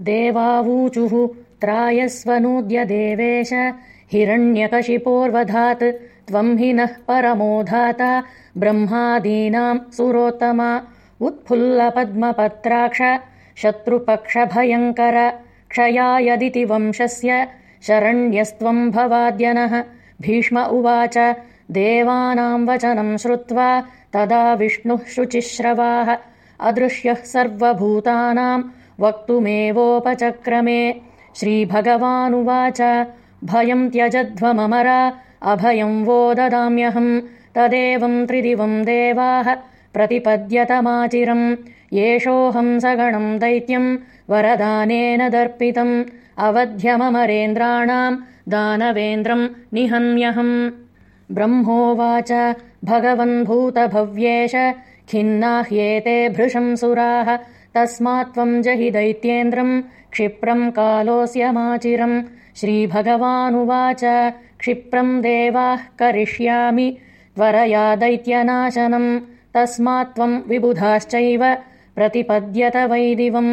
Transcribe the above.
देवावूचुः त्रायस्वनूद्य देवेश हिरण्यकशिपोर्वधात् त्वम् हि नः परमो धाता ब्रह्मादीनाम् सुरोत्तमा उत्फुल्लपद्मपत्राक्ष शत्रुपक्षभयङ्कर क्षयायदिति वंशस्य शरण्यस्त्वम् भवाद्यनः भीष्म उवाच देवानाम् वचनम् श्रुत्वा तदा विष्णुः शुचिश्रवाः अदृश्यः सर्वभूतानाम् वक्तुमेवोपचक्रमे। श्रीभगवानुवाच भयम् त्यजध्वममरा अभयम् वो ददाम्यहम् तदेवम् त्रिदिवम् देवाः प्रतिपद्यतमाचिरम् एषोऽहम् सगणम् दैत्यम् वरदानेन दर्पितम्। अवध्यममरेन्द्राणाम् दानवेन्द्रम् निहन्यहम् ब्रह्मोवाच भगवन्भूतभव्येश खिन्नाह्येते तस्मात्त्वम् जहि दैत्येन्द्रम् क्षिप्रम् कालोऽस्यमाचिरम् श्रीभगवानुवाच क्षिप्रम् देवाः करिष्यामि त्वरया दैत्यनाशनम् तस्मात्त्वम् विबुधाश्चैव प्रतिपद्यत वै दिवम्